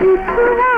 你出来